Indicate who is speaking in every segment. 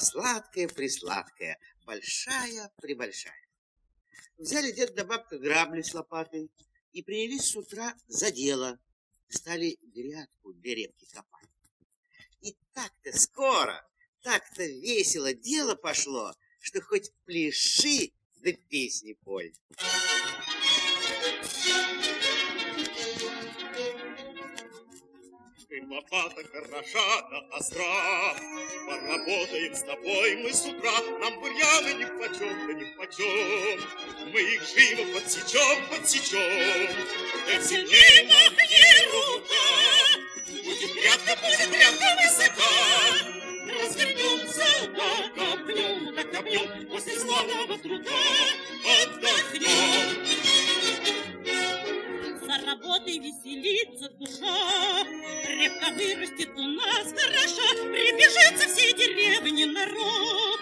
Speaker 1: сладкая-присладкая, большая-пребольшая. Взяли дед да бабка грабли с лопатой и принялись с утра за дело. Стали грядку для репки копать. И так-то скоро, так-то весело дело пошло, что хоть пляши да песни поль.
Speaker 2: Ты лопата хороша да остра, Поработаем с тобой мы с утра, Нам бурьяны ни почем да ни почем. Мы их живо подсечем, подсечем. Да махни рука, Будет грядка, будет грядка высока. Развернемся, да копнем, да копнем, После славного труда отдохнем.
Speaker 3: Работой веселится душа, Репка вырастет у нас хорошо, Прибежится всей деревни народ,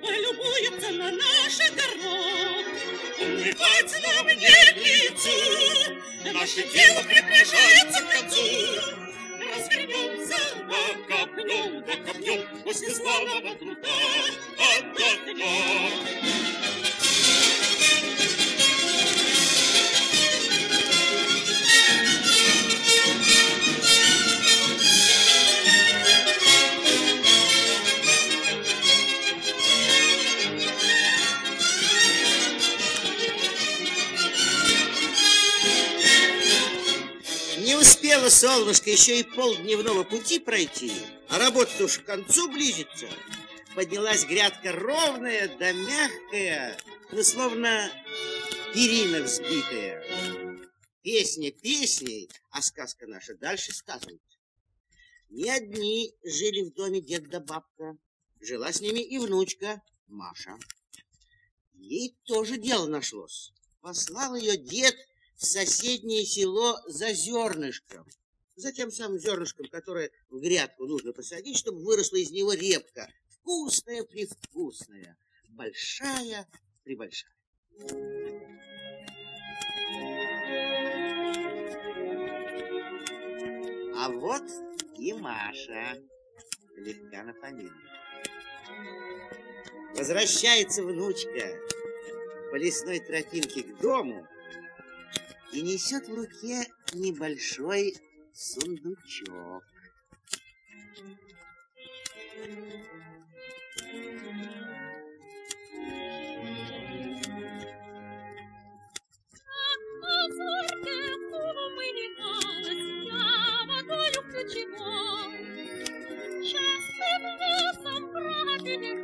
Speaker 3: Полюбуется на наш огород.
Speaker 2: Умывать нам не к лицу, Наше дело приближается к концу. Развернемся, да копнем, да копнем, После славного труда отдохнем.
Speaker 1: Солнышко еще и полдневного пути пройти, а работа уж к концу близится. Поднялась грядка ровная да мягкая, ну, словно перина взбитая. Песня песней, а сказка наша дальше сказывает. Не одни жили в доме дед да бабка. Жила с ними и внучка Маша. Ей тоже дело нашлось. Послал ее дед в соседнее село за зернышком. За тем самым зернышком, которое в грядку нужно посадить, чтобы выросла из него репка. Вкусная-привкусная, большая-пребольшая. А вот и Маша, слегка на фамилию. Возвращается внучка по лесной тропинке к дому и несет в руке небольшой сундучок.
Speaker 3: Озорке умывалась я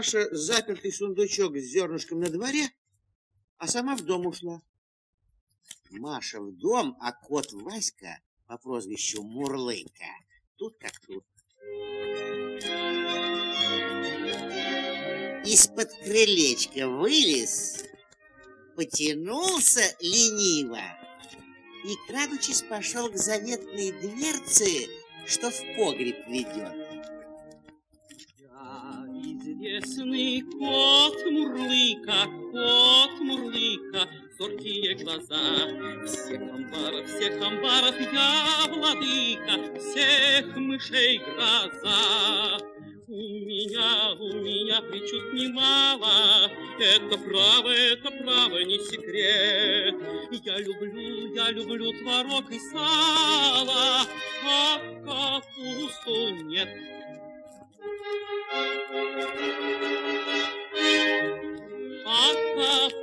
Speaker 1: Маша запертый сундучок с зернышком на дворе, а сама в дом ушла. Маша в дом, а кот Васька по прозвищу Мурлыка тут как тут. Из-под крылечка вылез, потянулся лениво и, крадучись, пошел к заветной дверце, что в погреб ведет.
Speaker 3: Известный кот Мурлыка, кот Мурлыка, зоркие глаза. Всех амбаров, всех амбаров я владыка, всех мышей гроза. У меня, у меня причуд немало, это право, это право не секрет. Я люблю, я люблю творог и сало, а капусту нет. А капусту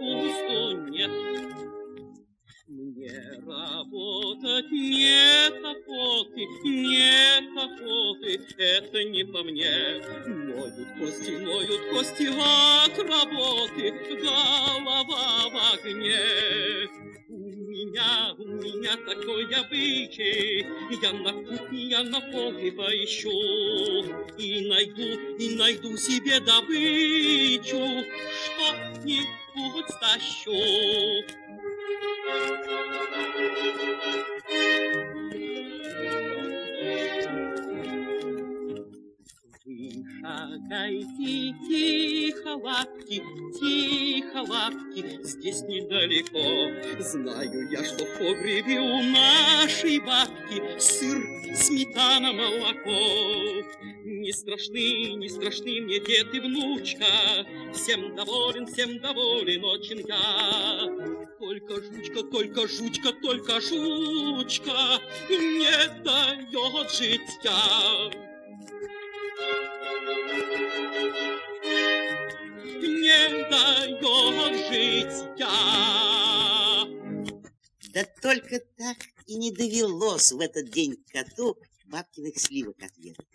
Speaker 3: работать нет охоты, нет охоты, это не по мне. Ноют кости, ноют кости от работы, голова в огне. У меня, у меня такой обычай, я на кухне, я на полке поищу, и найду, и найду себе добычу, что-нибудь стащу. Шагайте тихо, лапки, тихо, лапки, здесь недалеко. Знаю я, что в погребе у нашей бабки сыр, сметана, молоко. Не страшны, не страшны мне дед и внучка, всем доволен, всем доволен очень я. Только жучка, только жучка, только жучка не дает житья. не дает житья.
Speaker 1: Да только так и не довелось в этот день коту бабкиных сливок отведать.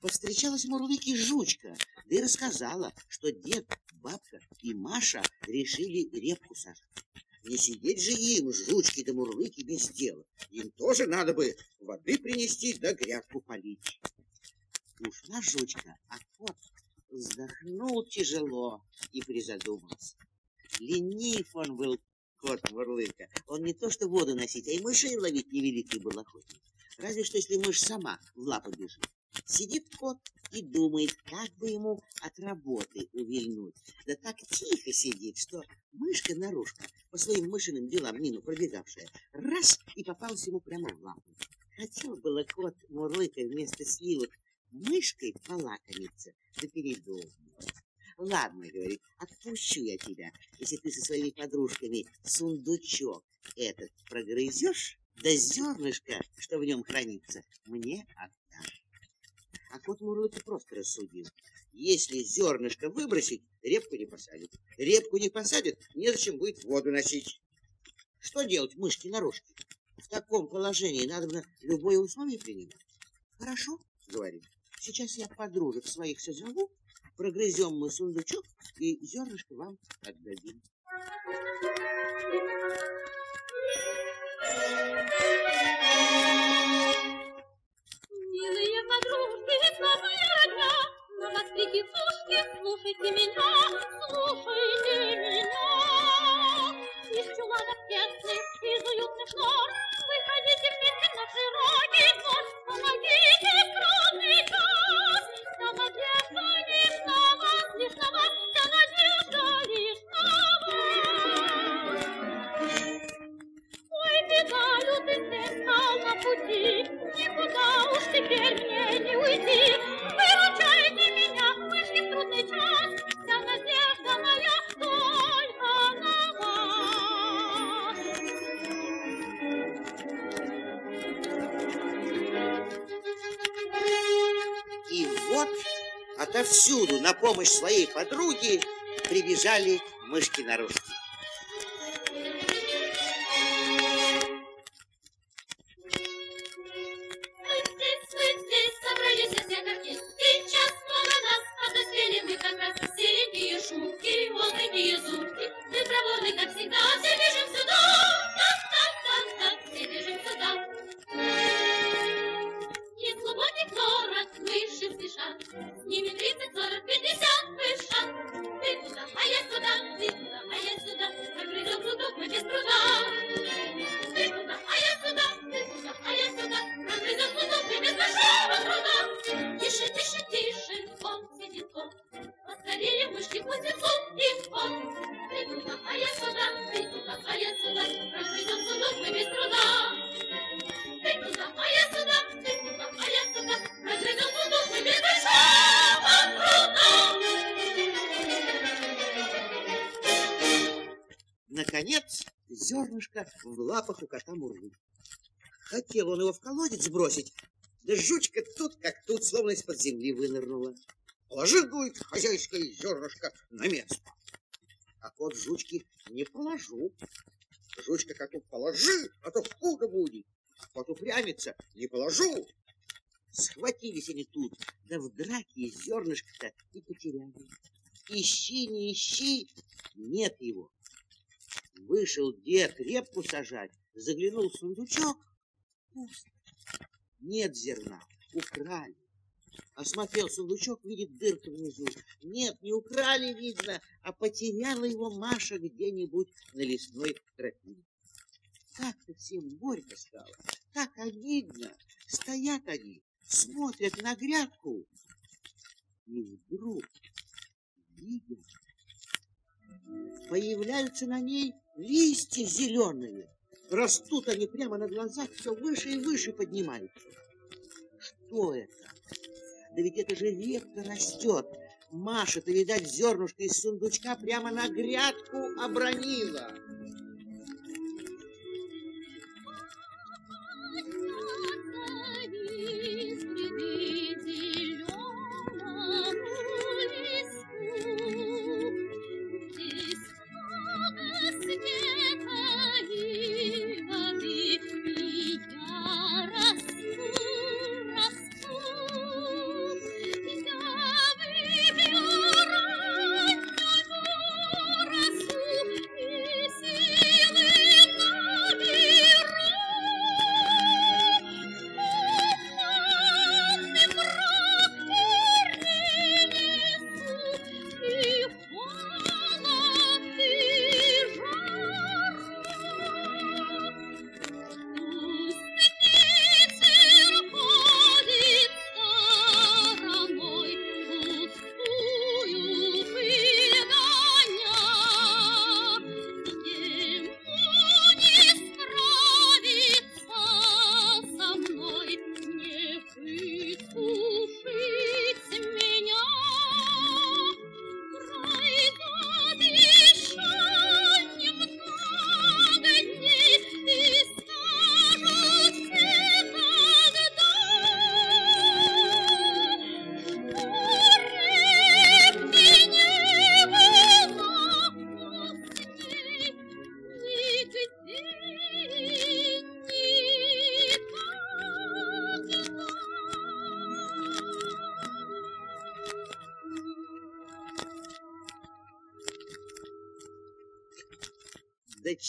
Speaker 1: Повстречалась Мурлыке жучка, да и рассказала, что дед, бабка и Маша решили репку сажать. Не сидеть же им, жучки да мурлыки, без дела. Им тоже надо бы воды принести да грядку полить. Ушла жучка, а кот вздохнул тяжело и призадумался. Ленив он был, кот Мурлыка. Он не то что воду носить, а и мышей ловить невеликий был охотник. Разве что, если мышь сама в лапы бежит. Сидит кот и думает, как бы ему от работы увильнуть. Да так тихо сидит, что мышка-нарушка, по своим мышиным делам мину пробегавшая, раз и попалась ему прямо в лапу. Хотел было кот Мурлыка вместо сливок мышкой полакомиться, да передумал. Ладно, говорит, отпущу я тебя, если ты со своими подружками сундучок этот прогрызешь, да зернышко, что в нем хранится, мне отдашь. А кот Мурлыка просто рассудил. Если зернышко выбросить, репку не посадит. Репку не посадит, незачем будет воду носить. Что делать мышки-нарушки? В таком положении надо бы любое условие принимать. Хорошо, говорит. Сейчас я подружек своих созову, прогрызем мы сундучок и зернышко вам отдадим. Помощь своей подруге прибежали мышки-нарушки.
Speaker 4: Мы
Speaker 1: в лапах у кота Мурлы. Хотел он его в колодец сбросить, да жучка тут как тут, словно из-под земли вынырнула. Положи, говорит, хозяйское зернышко на место. А кот жучки не положу. Жучка коту положи, а то худо будет. Кот упрямится, не положу. Схватились они тут, да в драке зернышко-то и потеряли. Ищи, не ищи, нет его. Вышел дед репку сажать, заглянул в сундучок, пусто. Нет зерна, украли. Осмотрел сундучок, видит дырку внизу. Нет, не украли, видно, а потеряла его Маша где-нибудь на лесной тропе. Так-то всем горько стало, так обидно. Стоят они, смотрят на грядку, и вдруг видят, появляются на ней листья зеленые. Растут они прямо на глазах, все выше и выше поднимаются. Что это? Да ведь это же репка растет. Маша-то, видать, зернышко из сундучка прямо на грядку обронила.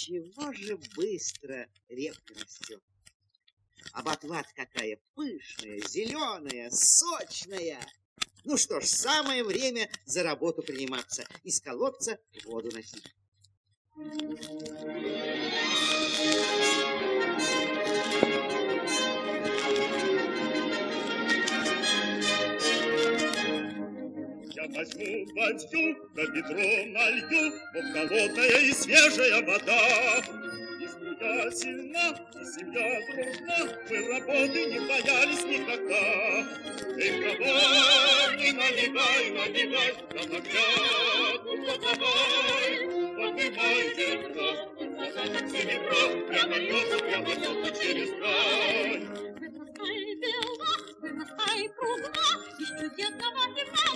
Speaker 1: Чего же быстро репка растет? А какая пышная, зеленая, сочная. Ну что ж, самое время за работу приниматься. Из колодца воду носить.
Speaker 2: Возьму бадью, да ведро налью, Вот холодная и свежая вода. И струя сильна, и семья дружна, Мы работы не боялись никогда. Давай, не наливай, наливай, на грядку подавай, Поднимай ведро, как серебро, Прямо льется, прямо льется через край.
Speaker 4: Вырастай бела, вырастай кругла, Из чудесного зернового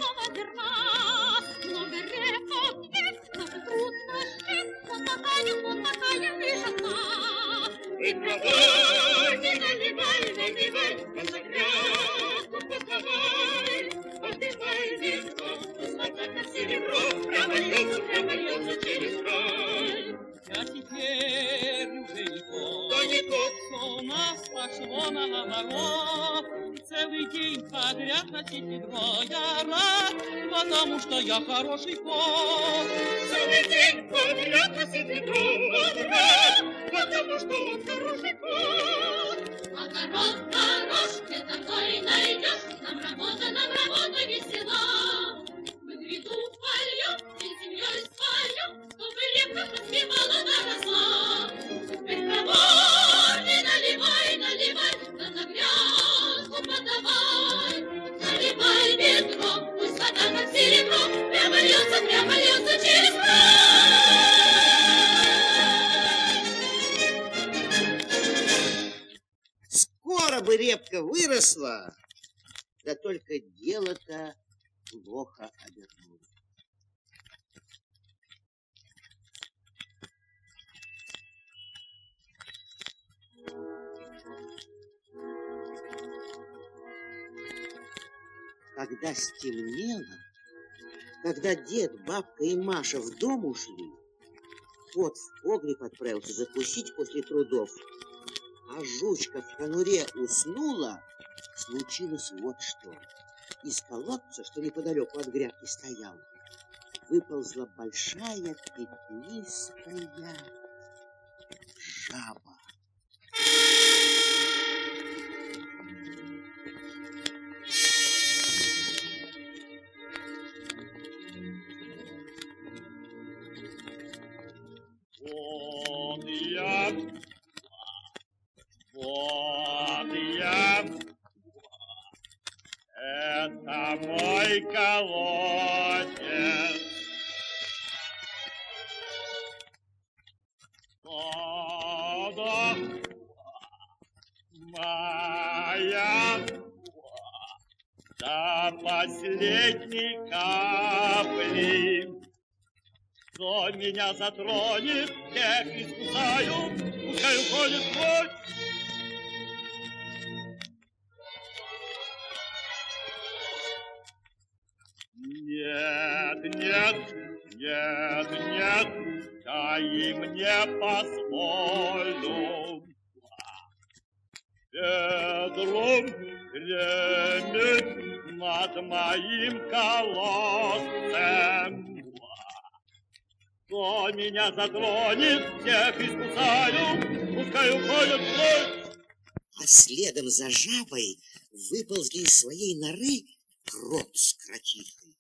Speaker 3: хороший кот.
Speaker 2: Целый день подряд носить ведро, Потому что он хороший кот.
Speaker 4: Огород хорош, где такой найдешь, Нам работа, нам работа весела. Мы гряду польем, и землей спалем, Чтобы репка поспевала да росла. Эх, давай, не наливай, наливай, Да на грядку подавай. Наливай ведро, пусть вода как серебро, Прямо льется, прямо льется через край.
Speaker 1: Бы репка выросла, да только дело-то плохо обернулось. Когда стемнело, когда дед, бабка и Маша в дом ушли, кот в погреб отправился закусить после трудов, а жучка в конуре уснула, случилось вот что. Из колодца, что неподалеку от грядки стоял, выползла большая пятнистая жаба.
Speaker 5: Последней капли. Кто меня затронет, тех искусаю, пускай уходит прочь. Нет, нет, нет, нет, я им не позволю. Ведром гремит над моим колодцем. Кто меня затронет, тех искусаю, пускай уходят прочь.
Speaker 1: А следом за жабой выползли из своей норы крот с кротихой.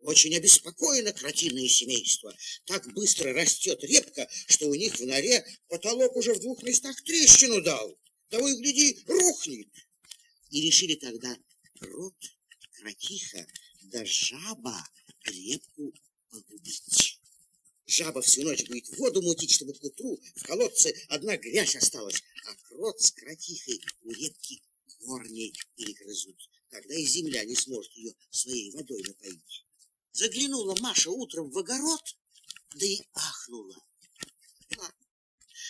Speaker 1: Очень обеспокоено кротиное семейство. Так быстро растет репка, что у них в норе потолок уже в двух местах трещину дал. Того и гляди, рухнет. И решили тогда крот, кротиха да жаба репку погубить. Жаба всю ночь будет воду мутить, чтобы к утру в колодце одна грязь осталась, а крот с кротихой у репки корни перегрызут. Тогда и земля не сможет ее своей водой напоить. Заглянула Маша утром в огород, да и ахнула.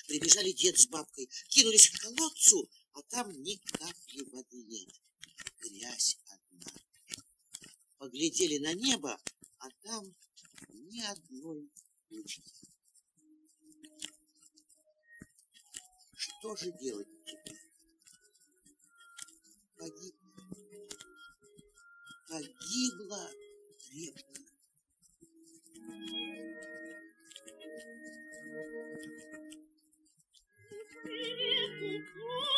Speaker 1: Прибежали дед с бабкой, кинулись к колодцу, а там ни капли воды нет. Грязь. Поглядели на небо, а там ни одной тучки. Что же делать теперь? Погибла. Погибла репка.
Speaker 3: Чистою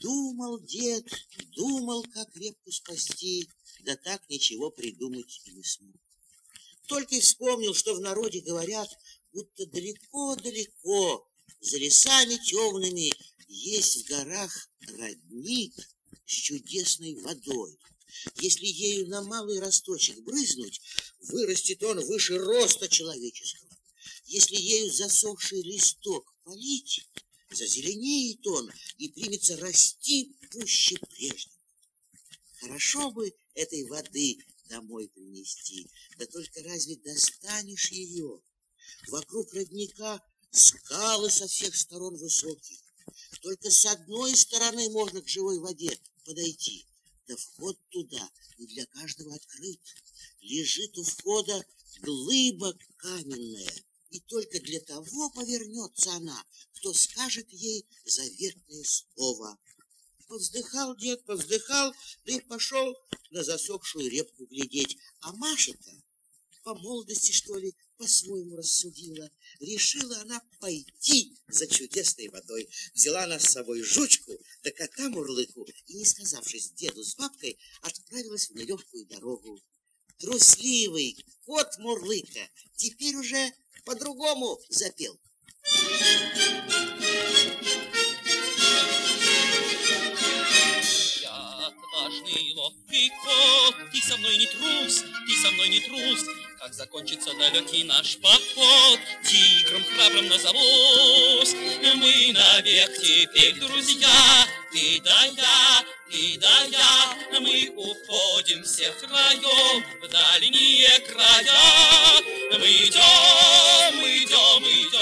Speaker 1: Думал дед, думал, как репку спасти, да так ничего придумать и не смог. Только и вспомнил, что в народе говорят, будто далеко-далеко, за лесами темными, есть в горах родник с чудесной водой. Если ею на малый росточек брызнуть, вырастет он выше роста человеческого. Если ею засохший листок полить, зазеленеет он и примется расти пуще прежнего. Хорошо бы этой воды домой принести, да только разве достанешь ее? Вокруг родника скалы со всех сторон высокие. Только с одной стороны можно к живой воде подойти. Да вход туда не для каждого открыт. Лежит у входа глыба каменная, и только для того повернется она, кто скажет ей заветное слово. Повздыхал дед, повздыхал, да и пошел на засохшую репку глядеть. А Маша-то по молодости, что ли, по-своему рассудила. Решила она пойти за чудесной водой. Взяла она с собой жучку, да кота Мурлыку, и, не сказавшись деду с бабкой, отправилась в нелегкую дорогу. Трусливый кот Мурлыка теперь уже по-другому запел.
Speaker 3: Я отважный ловкий кот, ты со мной не трус, ты со мной не трус. Как закончится далекий наш поход, тигром храбрым назовусь. Мы навек теперь друзья, ты да я, ты да я. Мы уходим все втроем в дальние края. Мы идем, мы идем, идем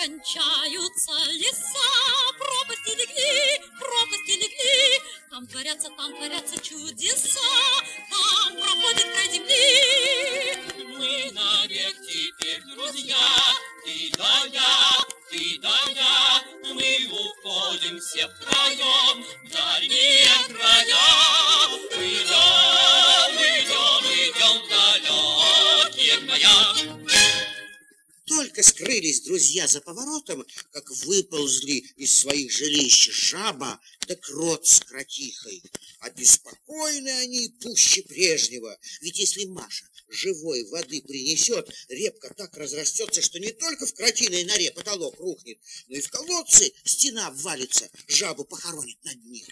Speaker 4: кончаются леса, пропасти легли, пропасти легли. Там творятся, там творятся чудеса,
Speaker 1: поворотом, как выползли из своих жилищ жаба да крот с кротихой. Обеспокоены они пуще прежнего, ведь если Маша живой воды принесет, репка так разрастется, что не только в кротиной норе потолок рухнет, но и в колодце стена обвалится, жабу похоронит на дне.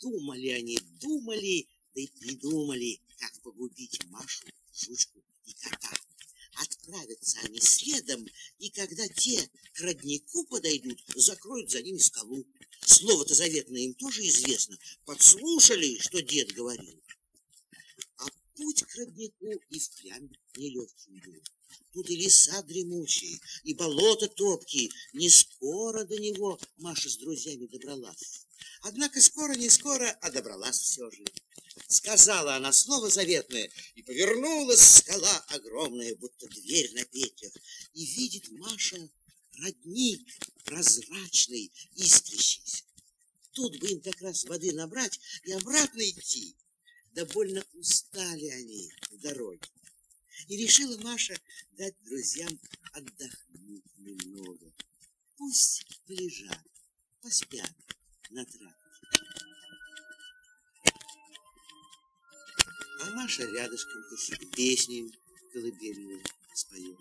Speaker 1: Думали они, думали, да и придумали, как погубить Машу, жучку и кота. Отправятся они следом, и когда те к роднику подойдут, закроют за ними скалу. Слово-то заветное им тоже известно. Подслушали, что дед говорил. А путь к роднику и впрямь нелегким был. Тут и леса дремучие, и болото топкие. Не скоро до него Маша с друзьями добралась. Однако скоро, не скоро, а добралась все же. Сказала она слово заветное, и повернулась скала огромная, будто дверь на петлях. И видит Маша родник прозрачный, искрящийся. Тут бы им как раз воды набрать и обратно идти. Да больно устали они в дороге. И решила Маша дать друзьям отдохнуть немного. Пусть полежат, поспят на травке. А Маша рядышком-то себе песню колыбельную споет.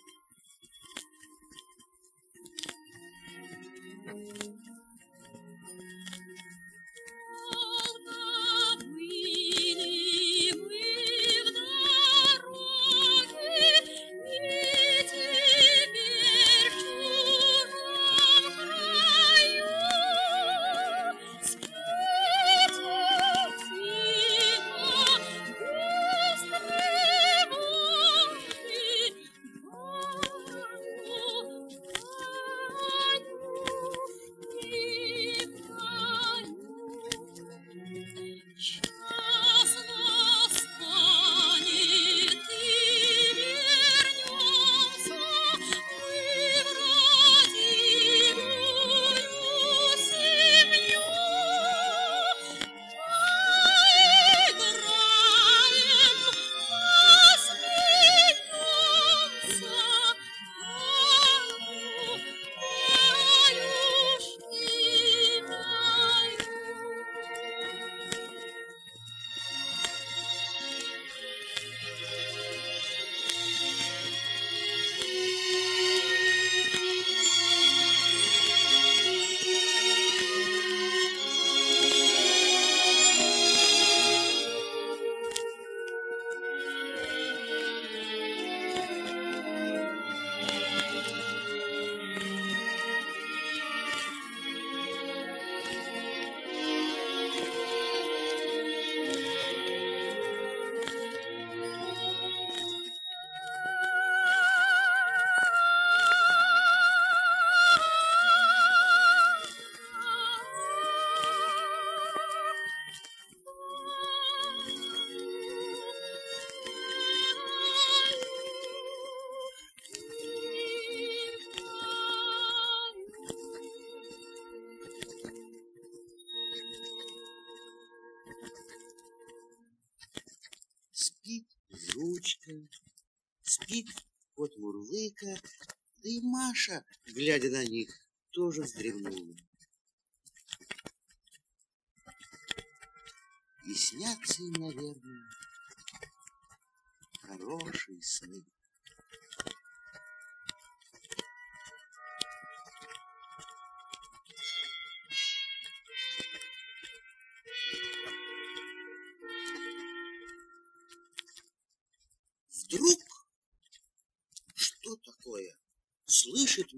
Speaker 1: Спит кот Мурлыка, да и Маша, глядя на них, тоже вздремнула. И снятся им, наверное, хорошие сны.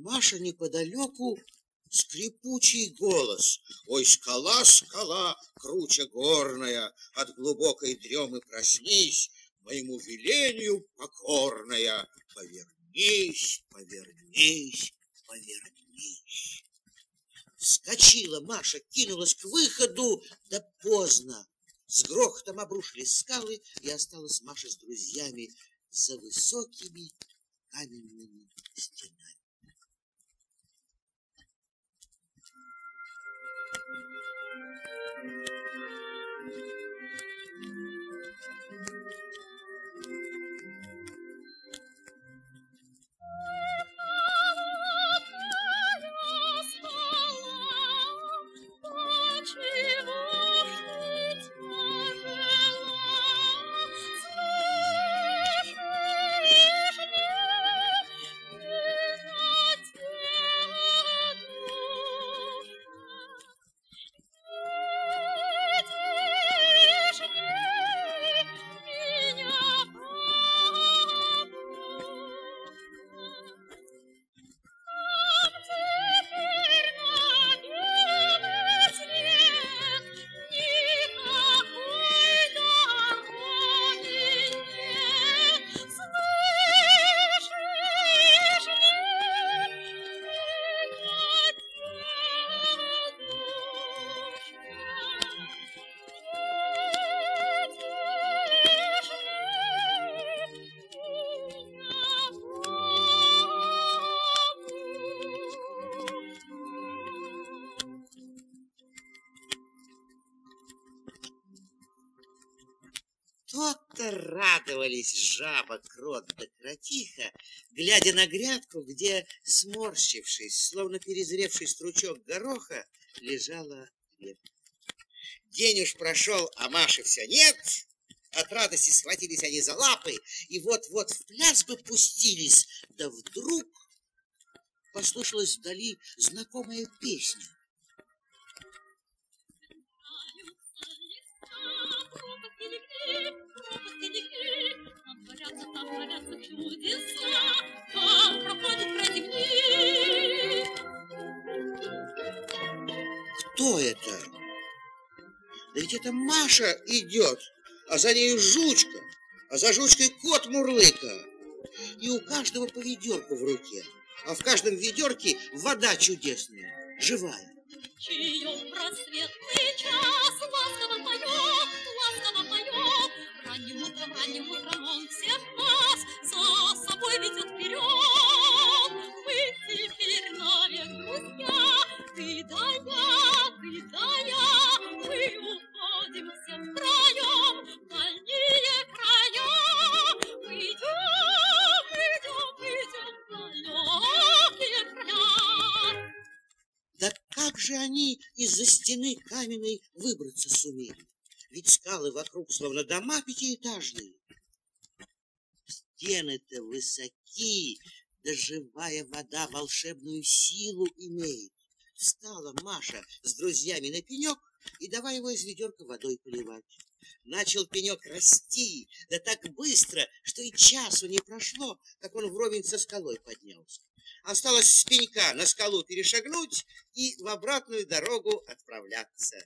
Speaker 1: Маша неподалеку скрипучий голос. Ой, скала, скала, круче горная, от глубокой дремы проснись, моему велению покорная. Повернись, повернись, повернись. Вскочила Маша, кинулась к выходу, да поздно. С грохотом обрушились скалы, и осталась Маша с друзьями за высокими каменными стенами. Радовались жаба, крот да кротиха, глядя на грядку, где, сморщившись, словно перезревший стручок гороха, лежала репка. День уж прошел, а Маши все нет. От радости схватились они за лапы, и вот-вот в пляс бы пустились, да вдруг послышалась вдали знакомая песня. Это Маша идет, а за ней жучка, а за жучкой кот Мурлыка. И у каждого по ведерку в руке, а в каждом ведерке вода чудесная, живая.
Speaker 6: Чаем просветный час ласково поет, ласково поет. Ранним утром, ранним утром
Speaker 1: из-за стены каменной выбраться сумели? Ведь скалы вокруг словно дома пятиэтажные. Стены-то высоки, да живая вода волшебную силу имеет. Встала Маша с друзьями на пенек и давай его из ведерка водой поливать. Начал пенек расти, да так быстро, что и часу не прошло, как он вровень со скалой поднялся. Осталось с пенька на скалу перешагнуть и в обратную дорогу отправляться.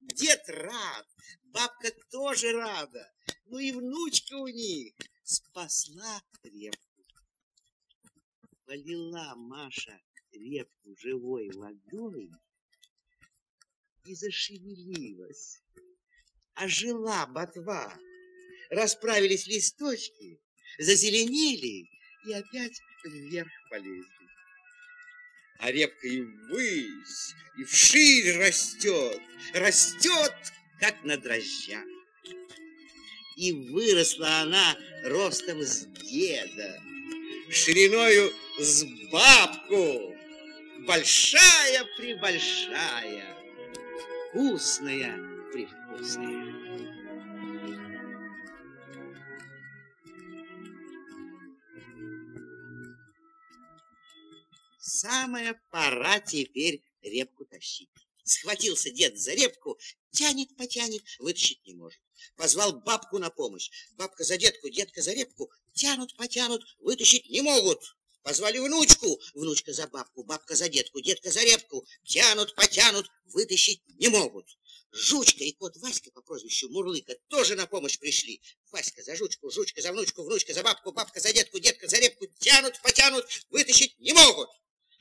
Speaker 1: Дед рад, бабка тоже рада, ну и внучка у них спасла репку. Полила Маша репку живой водой и зашевелилась. Ожила ботва, расправились листочки, зазеленели и опять вверх полезли. А репка и ввысь, и вширь растет, растет, как на дрожжах. И выросла она ростом с деда, шириною с бабку, большая-пребольшая, вкусная-превкусная. Самая пора теперь репку тащить. Схватился дед за репку, тянет, потянет, вытащить не может. Позвал бабку на помощь. Бабка за детку, детка за репку, тянут, потянут, вытащить не могут. Позвали внучку, внучка за бабку, бабка за детку, детка за репку, тянут, потянут, вытащить не могут. Жучка и кот Васька по прозвищу Мурлыка тоже на помощь пришли. Васька за жучку, жучка за внучку, внучка за бабку, бабка за детку, детка за репку, тянут, потянут, вытащить не могут.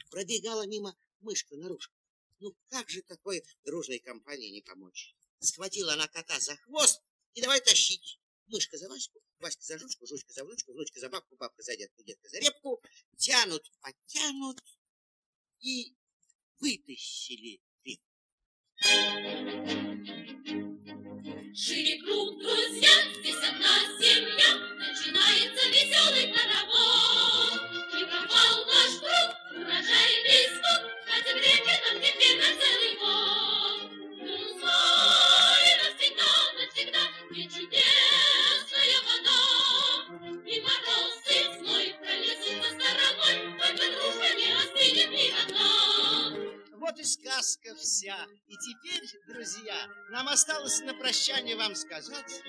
Speaker 1: Пробегала мимо мышка наружка. Ну как же такой дружной компании не помочь? Схватила она кота за хвост и давай тащить. Мышка за Ваську, Васька за жучку, жучка за внучку, внучка за бабку, бабка за детку, детка за репку. Тянут, потянут и вытащили репку.
Speaker 4: Шире круг, друзья, здесь одна семья, начинается веселый хоровод. И пропал наш друг, урожайный скот, хотя греки нам теперь И
Speaker 1: теперь, друзья, нам осталось на прощание вам сказать.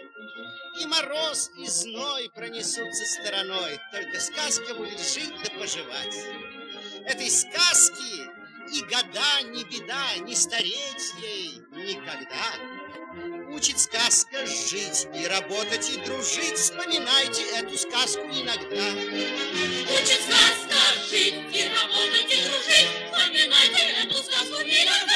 Speaker 1: И мороз, и зной пронесутся стороной, только сказка будет жить да поживать. Этой сказки и года не беда, не стареть ей никогда. Учит сказка жить и работать, и дружить, вспоминайте эту сказку иногда.
Speaker 4: Учит сказка жить и работать, и дружить, вспоминайте эту сказку иногда.